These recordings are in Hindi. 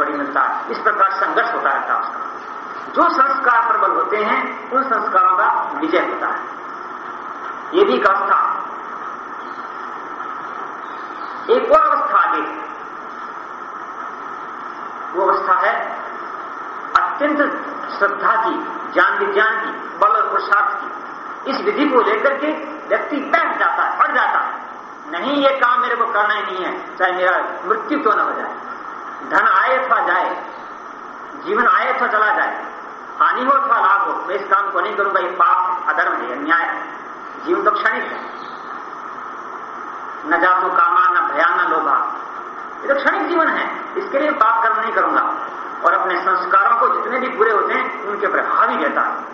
थोड़ी मिलता है। इस प्रकार संघर्ष होता रहता है उसका। जो संस्कार प्रबल होते हैं, उन संस्कारों का विजय होता है। ये भी एक अवस्था। एक और अवस्था आगे। वो अवस्था है अत्यंत श्रद्धा की, ज्ञान विज्ञान की, बल और पुरुषार्थ की। इस विधि को लेकर के व्यक्ति बैठ जाता है, पड़ जाता है। नहीं, ये काम मेरे को करना ही नहीं है, चाहे मेरा मृत्यु क्यों न हो जाए। धन आए जाए जीवन आए अथवा चला जाए। हानि हो अथवा लाभ हो, मैं इस काम को नहीं करूँगा, ये पाप, अधर्म है अन्याय है। जीवन तो क्षणिक है। न जातो कामा, न भया, न लोभा। ये तो क्षणिक जीवन है। इसके लिए पाप कर्म नहीं करूँगा। और अपने संस्कारों को जितने भी बुरे होते हैं, उनके ऊपर हावी रहता है।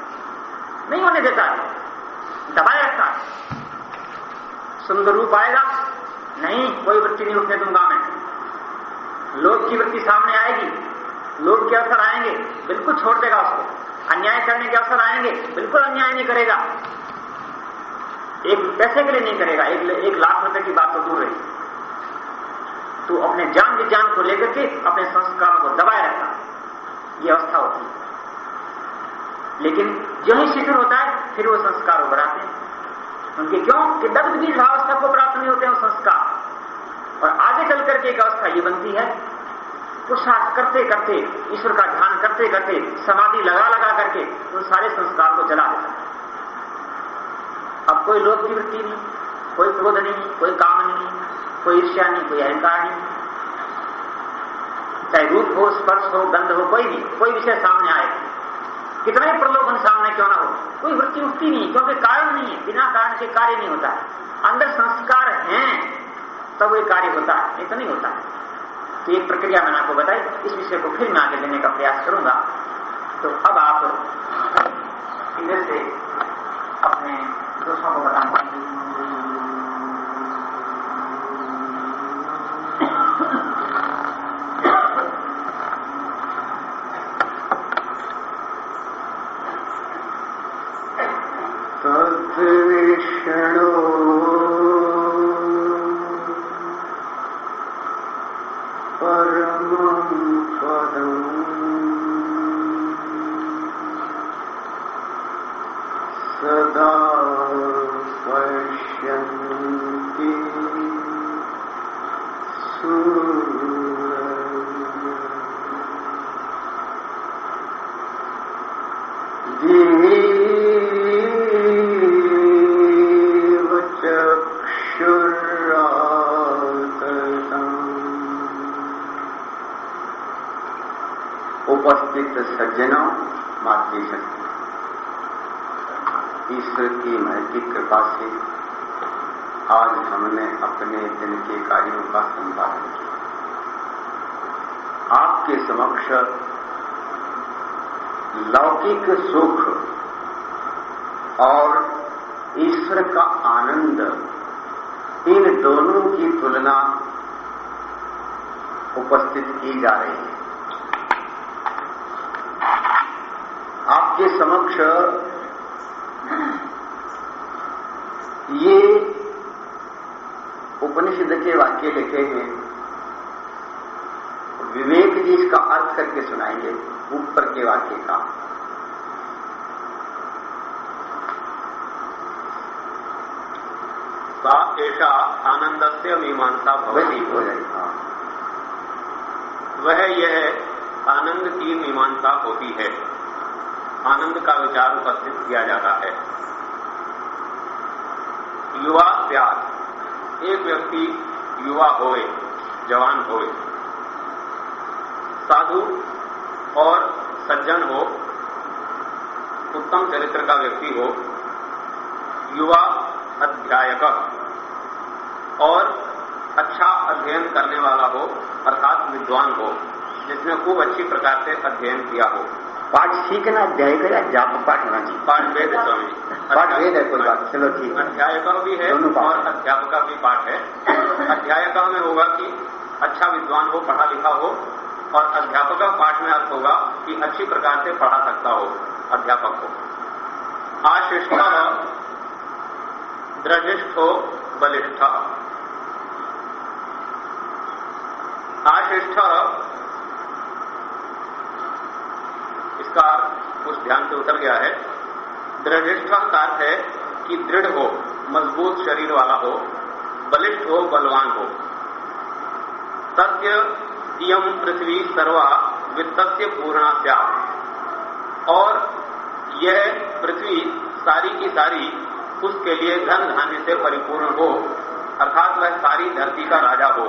नहीं होने देता है। दबाए रखता है। सुंदर रूप आएगा। नहीं, कोई वृत्ति नहीं उठने दूँगा मैं। लोभ की वृत्ति सामने आएगी। लोभ के अवसर आएँगे बिल्कुल छोड़ देगा उसको। अन्याय करने के अवसर आएँगे बिल्कुल अन्याय नहीं करेगा। एक पैसे के लिए नहीं करेगा एक, एक लाख रुपए की बात तो दूर रही। तो अपने ज्ञान विज्ञान को लेकर के अपने संस्कारों को दबाए रखता यह अवस्था होती है। लेकिन जो ही शिखर होता है फिर वो संस्कार उभराते हैं। उनके क्यों? कि दग्ध बीज भावस्था को प्राप्त नहीं होते हैं संस्कार। और आगे चल करके एक अवस्था ये बनती है पुरुषार्थ करते करते, ईश्वर का ध्यान करते करते, समाधि लगा लगा करके उन सारे संस्कार को जला देता है। अब कोई लोभ की वृत्ति नहीं, कोई क्रोध नहीं, कोई काम नहीं, कोई ईर्ष्या नहीं, कोई अहंकार नहीं। चाहे रूप हो, स्पर्श हो, गंध हो, कोई भी, कोई विषय सामने आए। कितना प्रलोभन सामने क्यों ना हो? कोई वृत्ति उठती नहीं, क्योंकि कारण नहीं है, बिना कारण के कार्य नहीं होता। अंदर संस्कार हैं। तब वो कार्य होता है। नहीं तो नहीं होता है। तो एक प्रक्रिया मैंने आपको बताई, इस विषय को फिर मैं आगे देने का प्रयास करूँगा। तो अब आप इधर से अपने दोस्तों को बताना तद्विष्णो सदा पश्यन्ति दीव ईश्वर की महती कृपा से आज हमने अपने दिन के कार्यों का संपादन किया। आपके समक्ष लौकिक सुख और ईश्वर का आनंद, इन दोनों की तुलना उपस्थित की जा रही है। आपके समक्ष ये उपनिषद के वाक्य लिखे हैं। विवेक जी इसका अर्थ करके सुनाएँगे ऊपर के वाक्य का। सा एषा से मीमांसा भवती। हो जाएगी। वह यह आनंद की मीमांसा होती है। आनंद का विचार उपस्थित किया जाता है युवा प्यार एक व्यक्ति युवा होए जवान होए साधु और सज्जन हो, उत्तम चरित्र का व्यक्ति हो, युवा अध्यायक और अच्छा अध्ययन करने वाला हो, अर्थात विद्वान हो, जिसने खूब अच्छी प्रकार से अध्ययन किया हो। पाठ सीखना अध्याय का या जाप पाठ होना चाहिए? पाठ वेद है स्वामी। पाठ वेद है कोई बात चलो ठीक है। अध्यायक भी है दोनों पाठ। और अध्यापक भी पाठ है। अध्यायक में होगा कि अच्छा विद्वान हो पढ़ा लिखा हो और अध्यापक का पाठ में अर्थ होगा कि अच्छी प्रकार से पढ़ा सकता हो अध्यापक हो आशिष्ट दृढ़िष्ठो बलिष्ठ। आशिष्ठ इसका कुछ ध्यान से उतर गया है। दृढ़िष्ठ का अर्थ है कि दृढ़ हो, मज़बूत शरीर वाला हो, बलिष्ठ हो, बलवान हो। सत्य इम पृथ्वी सर्वा वित्त पूर्णा क्या और यह पृथ्वी सारी की सारी उसके लिए धन धान्य से परिपूर्ण हो, अर्थात वह सारी धरती का राजा हो,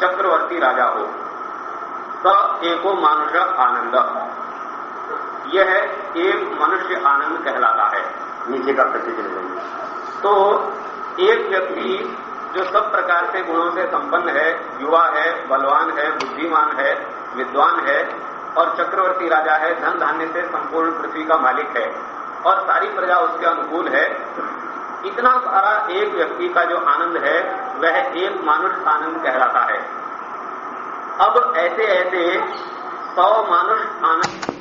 चक्रवर्ती राजा हो। स एको मानुष आनंद। यह एक मनुष्य आनंद कहलाता है, नीचे का प्रतिचित्र तो एक व्यक्ति जो सब प्रकार से गुणों से संपन्न है, युवा है, बलवान है, बुद्धिमान है, विद्वान है, और चक्रवर्ती राजा है, धन धान्य से संपूर्ण पृथ्वी का मालिक है, और सारी प्रजा उसके अनुकूल है, इतना सारा एक व्यक्ति का जो आनंद है, वह एक मानुष आनंद कहलाता है। अब ऐसे ऐसे सौ मानुष आनंद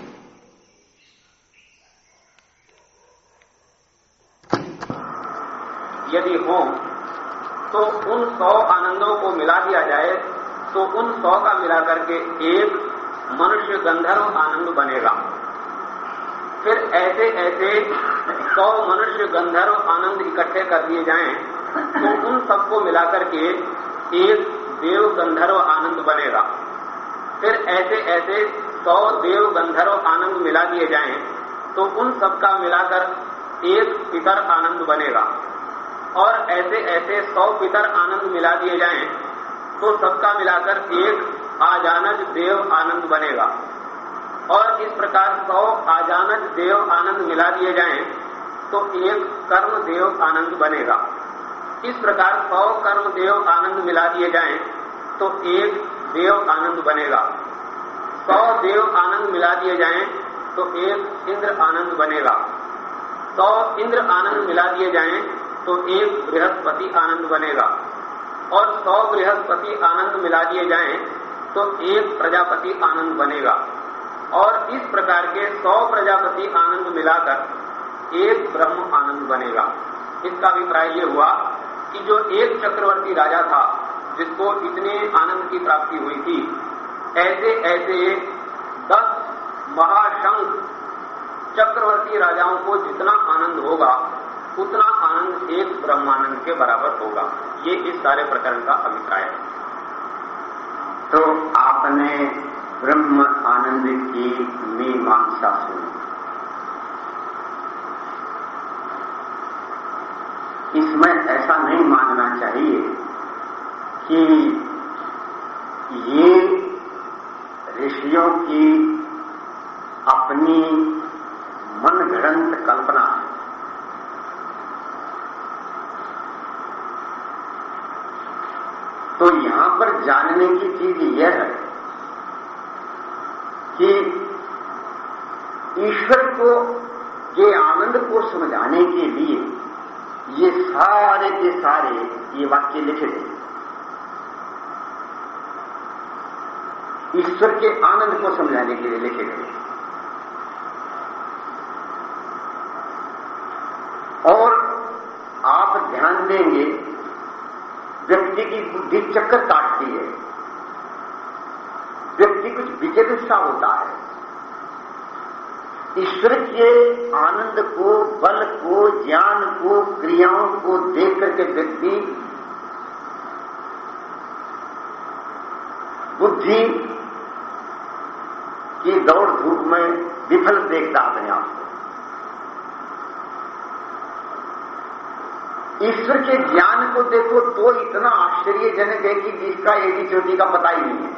यदि हो तो उन सौ आनंदों को मिला दिया जाए तो उन सौ का मिलाकर के एक मनुष्य गंधर्व आनंद बनेगा। फिर ऐसे ऐसे सौ मनुष्य गंधर्व आनंद इकट्ठे कर दिए जाएँ तो उन सबको मिलाकर के एक देव गंधर्व आनंद बनेगा। फिर ऐसे ऐसे सौ देव गंधर्व आनंद मिला दिए जाएँ तो उन सबका मिलाकर एक पितर आनंद बनेगा। और ऐसे ऐसे सौ पितर आनंद मिला दिए जाएँ तो सबका मिलाकर एक आजानज देव आनंद बनेगा। और इस प्रकार सौ आजानज देव आनंद मिला दिए जाएँ तो एक कर्म देव आनंद बनेगा। इस प्रकार सौ कर्म देव आनंद मिला दिए जाएँ तो एक देव आनंद बनेगा। सौ देव आनंद मिला दिए जाएँ तो एक इंद्र आनंद बनेगा। सौ इंद्र आनंद मिला दिए जाएँ तो एक बृहस्पति आनंद बनेगा। और सौ बृहस्पति आनंद मिला दिए जाएँ तो एक प्रजापति आनंद बनेगा। और इस प्रकार के सौ प्रजापति आनंद मिलाकर एक ब्रह्म आनंद बनेगा। इसका अभिप्राय यह हुआ कि जो एक चक्रवर्ती राजा था, जिसको इतने आनंद की प्राप्ति हुई थी ऐसे ऐसे दस महाशंख चक्रवर्ती राजाओं को जितना आनंद होगा उतना आनंद एक ब्रह्मानंद के बराबर होगा। ये इस सारे प्रकरण का अभिप्राय है। तो आपने ब्रह्म आनंद की मीमांसा सुनी। इसमें ऐसा नहीं मानना चाहिए कि ये ऋषियों की अपनी मनगढ़ंत कल्पना तो यहाँ पर जानने की चीज़ यह है कि ईश्वर को, के आनंद को समझाने के लिए ये सारे के सारे ये वाक्य लिखे थे ईश्वर के आनंद को समझाने के लिए लिखे गए। और आप ध्यान देंगे व्यक्ति की बुद्धि चक्कर काटती है। व्यक्ति कुछ विचलित सा होता है। ईश्वर के आनंद को, बल को, ज्ञान को, क्रियाओं को देख करके व्यक्ति बुद्धि की दौड़ धूप में विफल देखता अपने आप को। ईश्वर के ज्ञान को देखो तो इतना आश्चर्यजनक है कि जिसका एडी चोटी का पता ही नहीं है।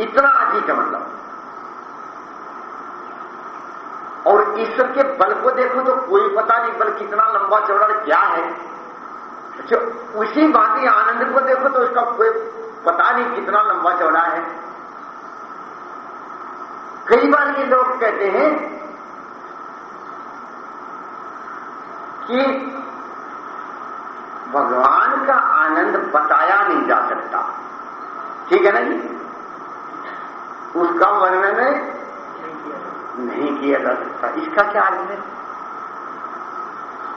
इतना अधिक है मतलब। और ईश्वर के बल को देखो तो कोई पता नहीं, बल कितना लंबा चौड़ा क्या है। जो उसी बाकी आनंद को देखो तो उसका कोई पता नहीं कितना लंबा चौड़ा है। कई बार ये लोग कहते हैं कि भगवान का आनंद बताया नहीं जा सकता। ठीक है ना जी? उसका वर्णन नहीं किया जा सकता। इसका क्या अर्थ है?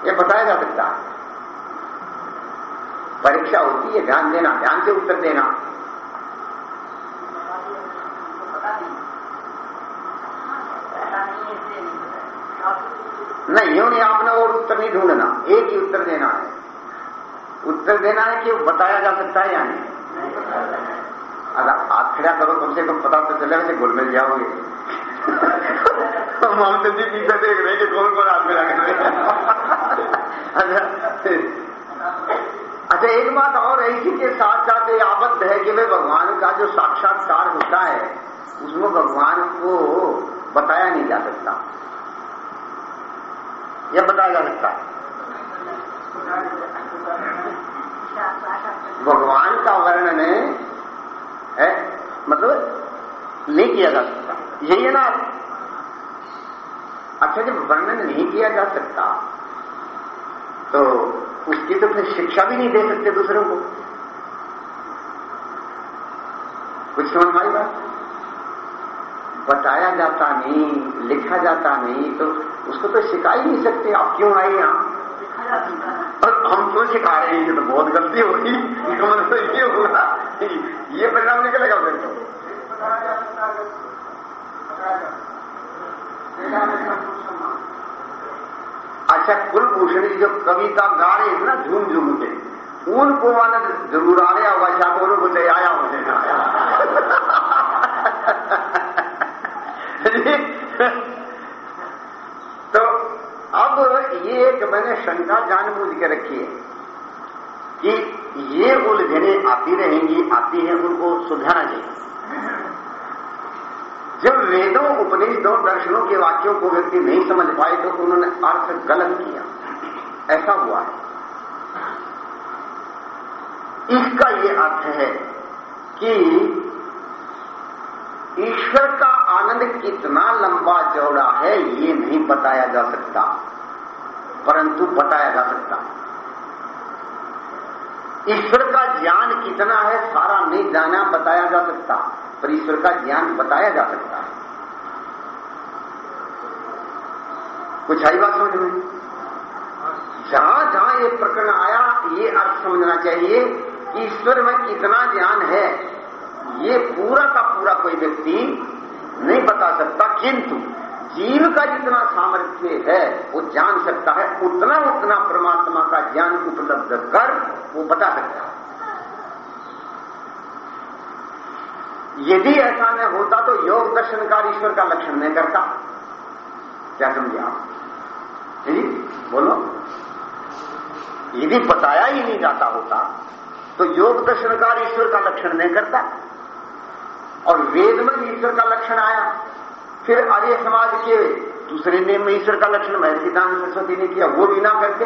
यह बताया जा सकता है। परीक्षा होती है, ध्यान देना, ध्यान से उत्तर देना। नहीं नहीं आपने और उत्तर नहीं ढूंढना, एक ही उत्तर देना है। उत्तर देना है कि बताया जा सकता है या नहीं? अगर आप खड़ा करो कम से कम पता तो चले वैसे घुल मिल जाओगे। ममता जी पीछे देख रहे कि कौन कौन हाथ मिला कर अच्छा अच्छा एक बात और है इसी के साथ साथ ये आबद्ध है कि वे भगवान का जो साक्षात्कार होता है उसमें भगवान को बताया नहीं जा सकता। या बताया जा सकता है? भगवान का वर्णन है मतलब नहीं किया जा सकता। यही है ना? अच्छा जब वर्णन नहीं किया जा सकता तो उसकी तो फिर शिक्षा भी नहीं दे सकते दूसरों को। कुछ समझ हमारी बात? बताया जाता नहीं, लिखा जाता नहीं तो उसको तो सिखा ही नहीं सकते। आप क्यों आए यहाँ? और हम क्यों सिखा रहे हैं, ये तो बहुत गलती होगी इसका मतलब तो ये होगा ये परिणाम निकलेगा फिर तो। अच्छा कुलभूषण जो कविता गा रहे हैं ना झूम झूम के, उनको माना ज़रूर आ रहा होगा शाकोरों को आया मुझे। आया तो अब एक मैंने शंका जानबूझ के रखी है कि ये उलझने आती रहेंगी, आती हैं, उनको सुधारना चाहिए जब वेदों, उपनिषदों, दर्शनों के वाक्यों को व्यक्ति नहीं समझ पाए तो उन्होंने अर्थ गलत किया। ऐसा हुआ है। इसका ये अर्थ है कि ईश्वर का आनंद कितना लंबा चौड़ा है, ये नहीं बताया जा सकता। परंतु बताया जा सकता। ईश्वर का ज्ञान कितना है, सारा नहीं जाना, बताया जा सकता। पर ईश्वर का ज्ञान बताया जा सकता है। कुछ आई बात समझ में? जहाँ जहाँ ये प्रकरण आया, ये अर्थ समझना चाहिए कि ईश्वर में कितना ज्ञान है। ये पूरा का पूरा कोई व्यक्ति नहीं बता सकता, किंतु जीव का जितना सामर्थ्य है, वो जान सकता है। उतना उतना परमात्मा का ज्ञान उपलब्ध कर वो बता सकता है। यदि ऐसा न होता तो योग दर्शनकार ईश्वर का लक्षण नहीं करता। क्या समझे आप? बोलो। यदि बताया ही नहीं जाता होता तो योग दर्शनकार ईश्वर का लक्षण नहीं करता। और वेद में ईश्वर का लक्षण आया। फिर आर्य समाज के दूसरे नियम में ईश्वर का लक्षण महर्षि दान सरस्वती ने किया, वो भी ना करते।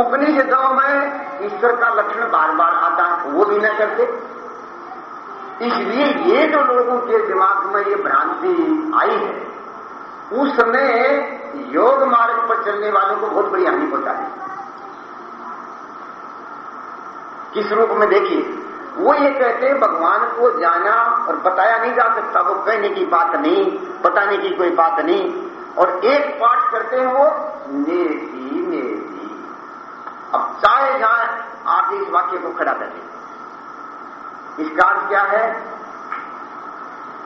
उपनिषदों में ईश्वर का लक्षण बार बार आता है, वो भी ना करते। इसलिए ये जो लोगों के दिमाग में ये भ्रांति आई है, उस समय योग मार्ग पर चलने वालों को बहुत बड़ी हानि पहुँचा है। किस रूप में देखिए वो ये कहते हैं, भगवान को जाना और बताया नहीं जा सकता, वो कहने की बात नहीं, बताने की कोई बात नहीं। और एक पाठ करते हैं वो, नेति नेति। अब चाहे जहाँ आप इस वाक्य को खड़ा करें इसका अर्थ क्या है?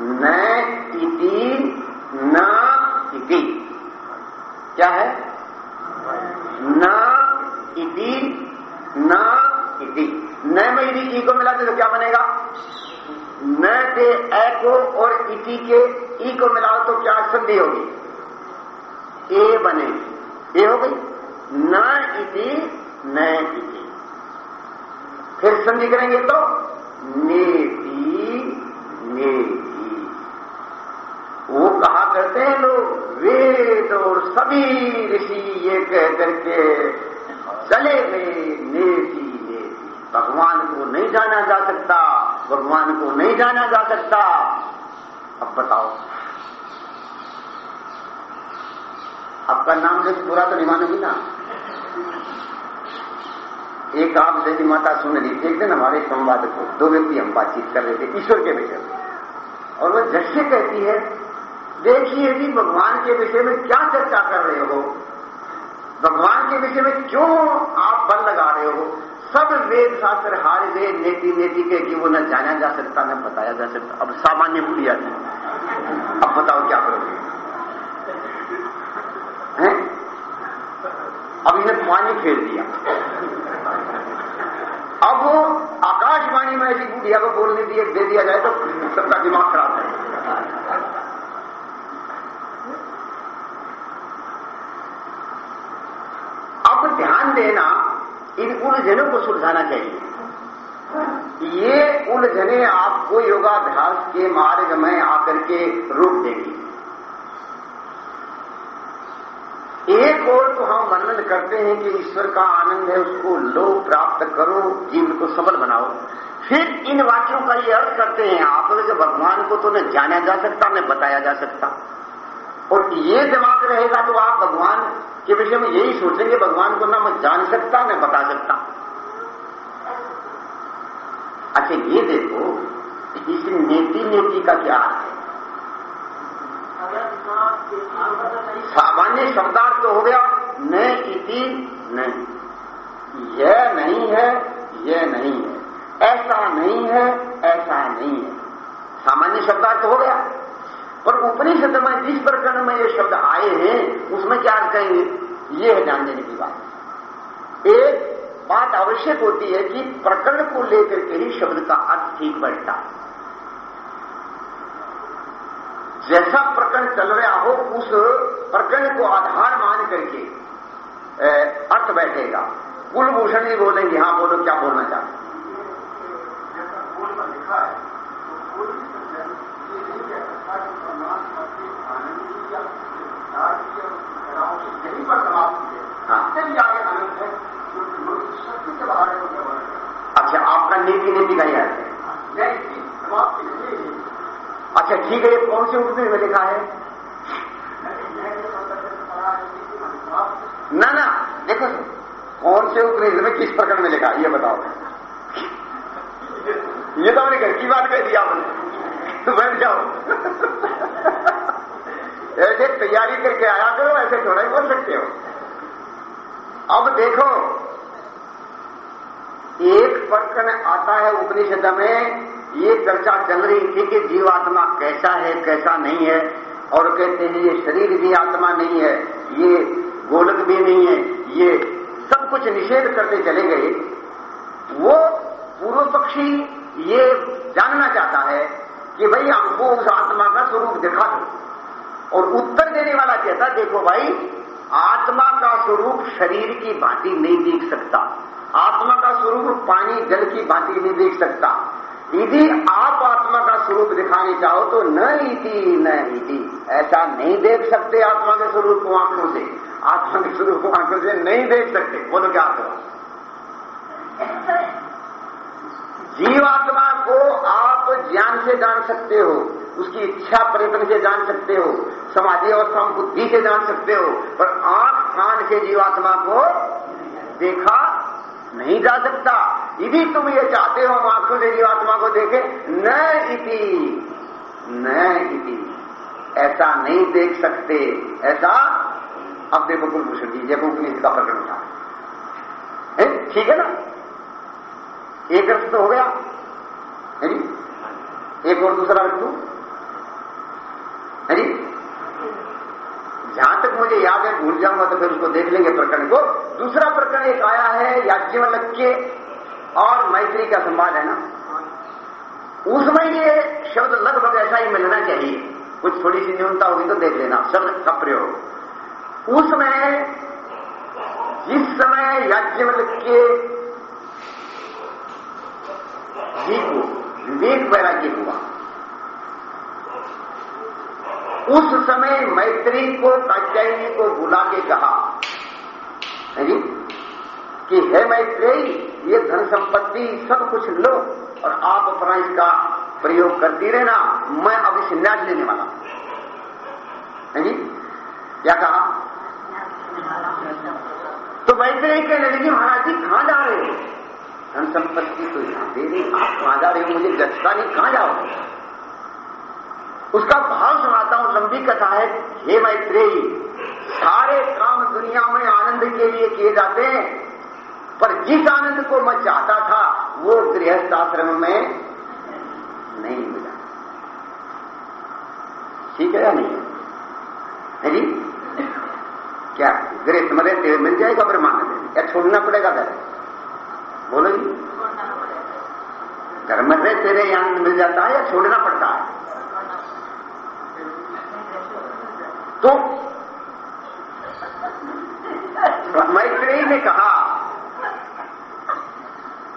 न न इति। क्या है? न इति, न इति न में यदि ई को मिला तो क्या बनेगा? न के ए को और इति के ई को मिलाओ तो क्या संधि होगी? ए बने। ए हो गई? न इति न इति। फिर संधि करेंगे तो नेति नेति वो कहा करते हैं लोग, वेद और सभी ऋषि ये कह करके, चले गए नेति भगवान को नहीं जाना जा सकता, भगवान को नहीं जाना जा सकता। अब बताओ। आपका नाम जब पूरा तो नहीं मानोगी ना? एक आप देवी माता सुन रही थी, एक दिन हमारे संवाद को दो व्यक्ति हम बातचीत कर रहे थे, ईश्वर के विषय में। और वह जैसे कहती है, देखिए यदि भगवान के विषय में क्या चर्चा कर रहे हो? भगवान के विषय में क्यों आप बल लगा रहे हो? सब वेद शास्त्र हार गए नेति नेति के कि वो न जाना जा सकता, न बताया जा सकता। अब सामान्य बुढ़िया थी अब बताओ क्या करोगे? हैं? अब इन्हें पानी फेर दिया। अब वो आकाशवाणी में ऐसी बुढ़िया को बोलने दिए, दे दिया जाए तो सबका दिमाग खराब है। अब ध्यान देना इन उलझनों को सुलझाना चाहिए। ये उलझने आपको योगाभ्यास के मार्ग में आकर के रोक देगी। एक और तो हम वर्णन करते हैं कि ईश्वर का आनंद है, उसको लो प्राप्त करो, जीवन को सबल बनाओ। फिर इन वाक्यों का ये अर्थ करते हैं, आप कि भगवान को तो न जाना जा सकता, न बताया जा सकता। और ये दिमाग रहेगा तो आप भगवान के विषय में यही सोचेंगे, भगवान को ना मैं जान सकता, न बता सकता। अच्छा ये देखो, इस नेति नेति का क्या अर्थ है? सामान्य शब्दार्थ तो हो गया, न इति नहीं यह नहीं है, यह नहीं है। ऐसा नहीं है, ऐसा नहीं है। सामान्य शब्दार्थ हो गया। पर उपनिषद में जिस प्रकरण में ये शब्द आए हैं, उसमें क्या कहेंगे ये है ध्यान देने की बात। एक बात आवश्यक होती है कि प्रकरण को लेकर के ही शब्द का अर्थ ठीक बैठता। है जैसा प्रकरण चल रहा हो, उस प्रकरण को आधार मान करके अर्थ बैठेगा। कुलभूषण ही बोलेंगे, हाँ, बोलो, क्या बोलना चाहते अच्छा आपका नीति नीति का ही अर्थ है? अच्छा ठीक है, ये कौन से उपनिषद में लिखा है? ना ना, देखो, कौन से उपनिषद में किस प्रकरण में लिखा ये बताओ। ये तो मैंने घर की बात कह दिया आपने। बैठ जाओ। ऐसे तैयारी करके आया करो, ऐसे थोड़ा ही बोल सकते हो। अब देखो, एक प्रकरण आता है उपनिषद में, ये चर्चा चल रही थी कि जीवात्मा कैसा है, कैसा नहीं है, और कहते हैं ये शरीर भी आत्मा नहीं है, ये गोलक भी नहीं है, ये सब कुछ निषेध करते चले गए। वो पूर्व पक्षी ये जानना चाहता है कि भाई हमको उस आत्मा का स्वरूप दिखा दो, और उत्तर देने वाला कहता देखो भाई आत्मा का स्वरूप शरीर की भांति नहीं देख सकता। आत्मा का स्वरूप पानी, जल की भांति नहीं देख सकता। यदि आप आत्मा का स्वरूप दिखाने चाहो तो न इति न इति। ऐसा नहीं देख सकते आत्मा के स्वरूप को आँखों से। आत्मा के स्वरूप को आँखों से नहीं देख सकते। बोलो क्या करो? जीवात्मा को आप ज्ञान से जान सकते हो। उसकी इच्छा प्रयत्न से जान सकते हो, समाधि अवस्था बुद्धि से जान सकते हो, पर आँख कान से जीवात्मा को देखा नहीं जा सकता। यदि तुम ये चाहते हो, हम आँखों से जीवात्मा को देखें, न इति न इति। ऐसा नहीं देख सकते। ऐसा अब देखो कुलभूषण जी जब उपनिषद का प्रकरण उठा ठीक है ना? एक अर्थ तो हो गया। है एक और दूसरा दू जहाँ तक मुझे याद है, भूल जाऊँगा तो फिर उसको देख लेंगे प्रकरण को। दूसरा प्रकरण एक आया है याज्ञवल्क के और मैत्री का संवाद है ना? उसमें ये शब्द लगभग ऐसा ही मिलना चाहिए। कुछ थोड़ी सी न्यूनता होगी तो देख लेना, शब्द का प्रयोग। उसमें जिस समय याज्ञवल्क के जी को विवेक वैराग्य हुआ उस समय मैत्री को कात्यायनी को बुला के कहा, है जी, कि है मैत्रेयी, ये धन संपत्ति सब कुछ लो और आप अपना इसका प्रयोग करती रहना, मैं अभी संन्यास लेने वाला है। जी, क्या कहा? तो मैत्रेयी कहने लगी महाराज जी, कहाँ जा रहे हो? धन संपत्ति तो यहाँ दे दी, आप कहाँ जा रहे हो? मुझे गचका नहीं, कहाँ जाओ उसका भाव सुनाता हूँ लंबी कथा है हे मैत्रेयी सारे काम दुनिया में आनंद के लिए किए जाते हैं। पर जिस आनंद को मैं चाहता था वो गृहस्थ आश्रम में नहीं मिला। ठीक है या नहीं? है जी? क्या? गृहस्थ में रहते मिल जाएगा ब्रह्मानंद या छोड़ना पड़ेगा घर? बोलो जी। घर में तेरे आनंद मिल जाता है या छोड़ना पड़ता है? तो मैत्री ने कहा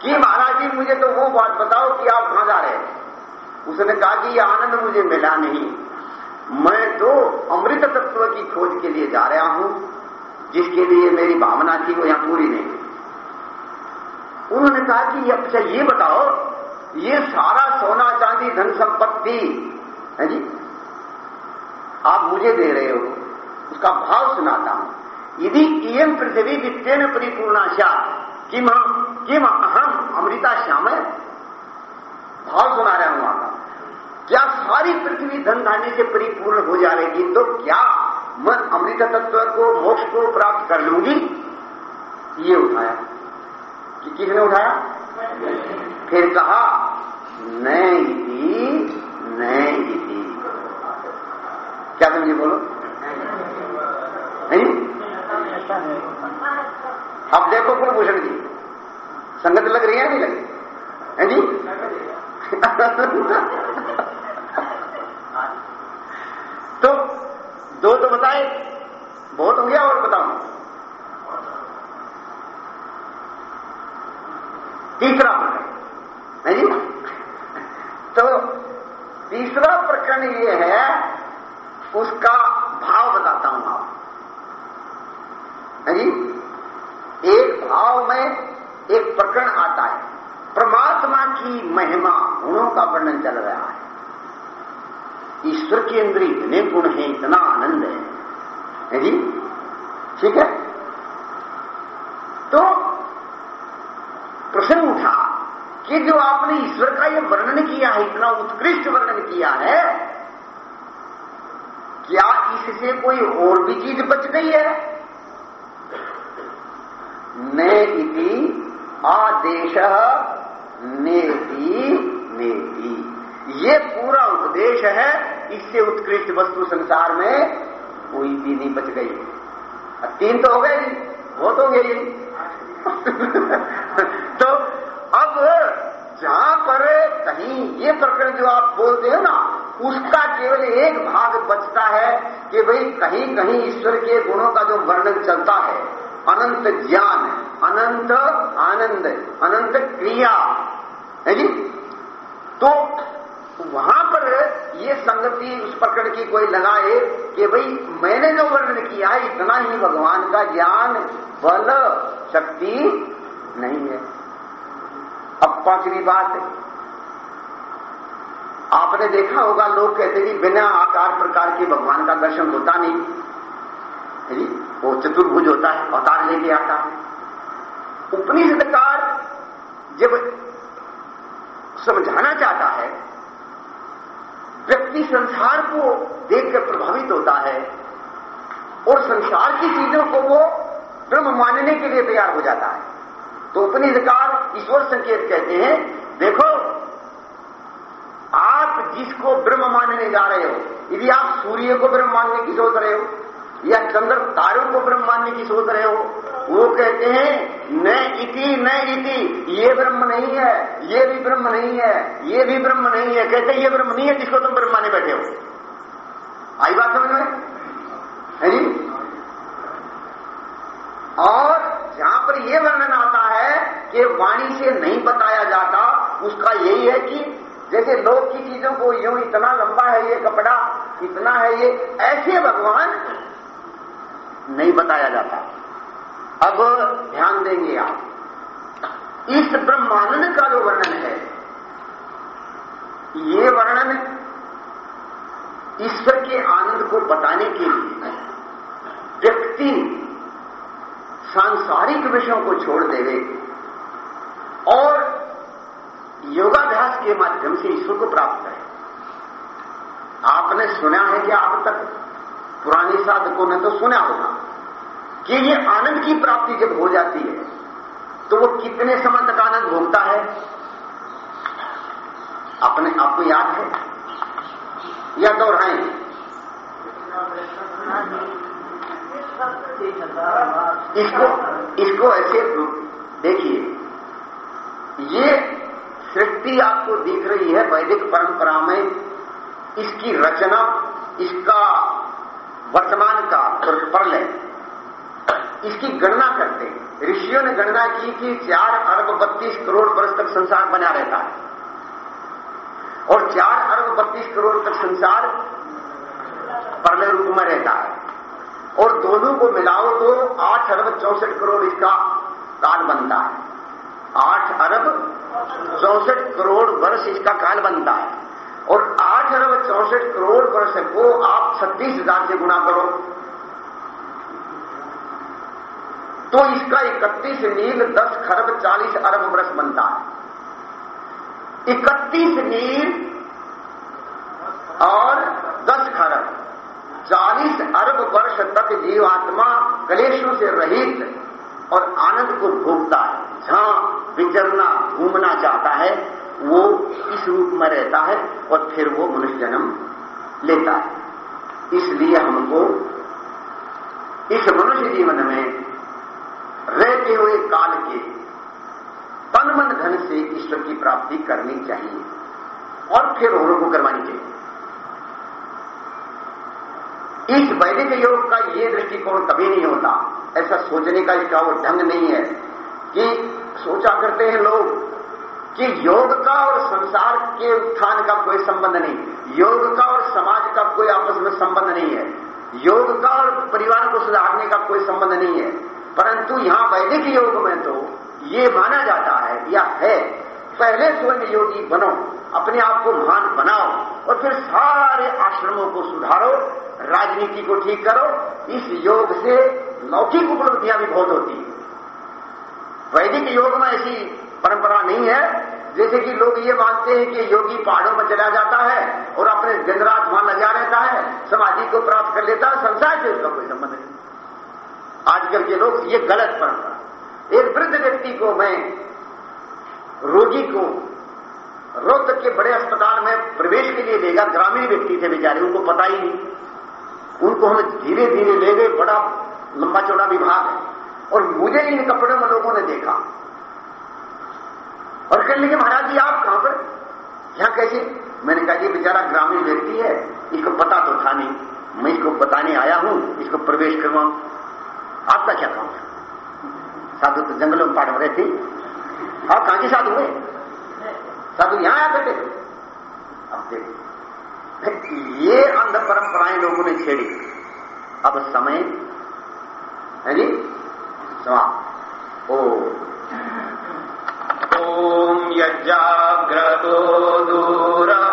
कि महाराज जी मुझे तो वो बात बताओ कि आप कहाँ जा रहे हैं। उसने कहा कि यह आनंद मुझे मिला नहीं। मैं तो अमृत तत्व की खोज के लिए जा रहा हूँ, जिसके लिए मेरी भावना थी, वो यहाँ पूरी नहीं उन्होंने कहा कि अच्छा ये बताओ, ये सारा सोना, चांदी धन संपत्ति है जी? आप मुझे दे रहे हो। उसका भाव सुनाता हूँ। यदि इम पृथ्वी वित्तेन परिपूर्णाशा किम किम अहम अमृता श्याम है? भाव सुना रहा हूँ आपका क्या सारी पृथ्वी धन धान्य से परिपूर्ण हो जाएगी तो क्या मैं अमृत तत्व को मोक्ष को प्राप्त कर लूँगी? ये उठाया। कि किसने उठाया? फिर कहा नहीं नहीं क्या समझे बोलो? नहीं? अब देखो कुलभूषण जी। संगत लग रही है नहीं लगी है जी? तो दो तो बताए, बहुत हो गया और बताओ। तीसरा प्रकरण, है जी? तो तीसरा प्रकरण ये है उसका भाव बताता हूँ आप जी? एक भाव में एक प्रकरण आता है। परमात्मा की महिमा, गुणों का वर्णन चल रहा है। ईश्वर के अंदर इतने गुण हैं, इतना आनंद है। जी? ठीक है? तो प्रश्न उठा कि जो आपने ईश्वर का यह वर्णन किया है, इतना उत्कृष्ट वर्णन किया है इससे कोई और भी चीज़ बच गई है। न इति आदेश नेति नेति ये पूरा उपदेश है, इससे उत्कृष्ट वस्तु संसार में कोई भी नहीं बच गई। तीन तो हो बहुत हो गए जी। तो अब जहाँ पर कहीं ये प्रकरण जो आप बोलते हो ना उसका केवल एक भाग बचता है कि भाई कहीं कहीं ईश्वर के गुणों का जो वर्णन चलता है, अनंत ज्ञान, अनंत आनंद, अनंत क्रिया, है जी? तो वहाँ पर ये संगति उस प्रकरण की कोई लगाए कि भाई मैंने जो वर्णन किया है, इतना ही भगवान का ज्ञान, बल, शक्ति नहीं है। अब पांचवी बात आपने देखा होगा, लोग कहते कि बिना आकार प्रकार के भगवान का दर्शन होता नहीं। जी? वो चतुर्भुज होता है, अवतार लेके आता है। उपनिषदकार जब समझाना चाहता है, व्यक्ति संसार को देखकर प्रभावित होता है और संसार की चीज़ों को वो ब्रह्म मानने के लिए तैयार हो जाता है। तो उपनिषदकार ईश्वर संकेत कहते हैं, देखो जिसको ब्रह्म मानने जा रहे हो। यदि आप सूर्य को ब्रह्म मानने की सोच रहे हो, या चंद्र तारों को ब्रह्म मानने की सोच रहे हो, वो कहते हैं, न इति न इति, ये ब्रह्म नहीं है, ये भी ब्रह्म नहीं है, ये भी ब्रह्म नहीं है। कहते ये ब्रह्म नहीं है जिसको तुम ब्रह्म माने बैठे हो। आई बात समझ में? है जी? और जहाँ पर यह वर्णन आता है कि वाणी से नहीं बताया जाता, उसका यही है कि जैसे लोग की चीज़ों को यूँ इतना लंबा है ये कपड़ा, इतना है ये, ऐसे भगवान नहीं बताया जाता। अब ध्यान देंगे आप। इस ब्रह्मानंद का जो वर्णन है, ये वर्णन ईश्वर के आनंद को बताने के लिए व्यक्ति सांसारिक विषयों को छोड़ देवे और योगाभ्यास के माध्यम से ईश्वर को प्राप्त करें। आपने सुना है कि अब तक पुराने साधकों ने तो सुना होगा कि ये आनंद की प्राप्ति जब हो जाती है तो वो कितने समय तक आनंद भोगता है? अपने आपको याद है? या दोहराएँ? इसको इसको ऐसे देखिए। ये सृष्टि आपको दिख रही है वैदिक परंपरा में। इसकी रचना, इसका वर्तमान का प्रलय इसकी गणना करते हैं। ऋषियों ने गणना की कि चार अरब बत्तीस करोड़ वर्ष तक संसार बना रहता है। और चार अरब बत्तीस करोड़ तक संसार परलय रूप में रहता है। और दोनों को मिलाओ तो आठ अरब चौसठ करोड़ इसका काल बनता है। आठ अरब चौसठ करोड़ वर्ष इसका काल बनता है। और आठ अरब चौसठ करोड़ वर्ष को आप छत्तीस हज़ार से गुना करो। तो इसका इकतीस नील, दस खरब, चालीस अरब वर्ष बनता है। इकतीस नील और दस खरब, चालीस अरब वर्ष तक जीवात्मा कलेशों से रहित और आनंद को भोगता है। जहाँ विचरना घूमना चाहता है, वो इस रूप में रहता है और फिर वो मनुष्य जन्म लेता है। इसलिए हमको इस मनुष्य जीवन में रहते हुए काल के तन मन धन से ईश्वर की प्राप्ति करनी चाहिए और फिर औरों को करवानी चाहिए। इस वैदिक योग का यह दृष्टिकोण कभी नहीं होता। ऐसा सोचने का इसका वो ढंग नहीं है कि सोचा करते हैं लोग कि योग का और संसार के उत्थान का कोई संबंध नहीं। योग का और समाज का कोई आपस में संबंध नहीं है। योग का और परिवार को सुधारने का कोई संबंध नहीं है। परंतु यहाँ वैदिक योग में तो ये माना जाता है, या है, पहले स्वयं योगी बनो, अपने आप को महान बनाओ और फिर सारे आश्रमों को सुधारो, राजनीति को ठीक करो। इस योग से लौकिक उपलब्धियाँ भी बहुत होती है। वैदिक योग में ऐसी परंपरा नहीं है। जैसे कि लोग ये मानते हैं कि योगी पहाड़ों पर चला जाता है और अपने दिन रात वहाँ लगा रहता है, समाधि को प्राप्त कर लेता है, संसार से उसका कोई संबंध नहीं। आजकल के लोग, ये गलत परंपरा। एक वृद्ध व्यक्ति को मैं रोगी को रोहतक के बड़े अस्पताल में प्रवेश के लिए लेगा ग्रामीण व्यक्ति थे बेचारे, उनको पता ही नहीं। उनको हम धीरे धीरे ले गए, बड़ा लंबा चौड़ा विभाग है। और मुझे इन कपड़ों में लोगों ने देखा। और कहने लगे, महाराज जी, आप कहाँ पर? यहाँ कैसे मैंने कहा, ये बेचारा ग्रामीण व्यक्ति है, इसको पता तो था नहीं। मैं इसको बताने आया हूँ, इसको प्रवेश करवाऊं। आपका क्या काम है साधु तो जंगलों में पाठ रहे थे। आप कहाँ के साधु हुए साधु यहाँ करते थे। अब देखो ये अंध परंपराएँ लोगों ने छेड़ी। अब समय, है जी? समाप्त ओम यज्जाग्रतो दैवम्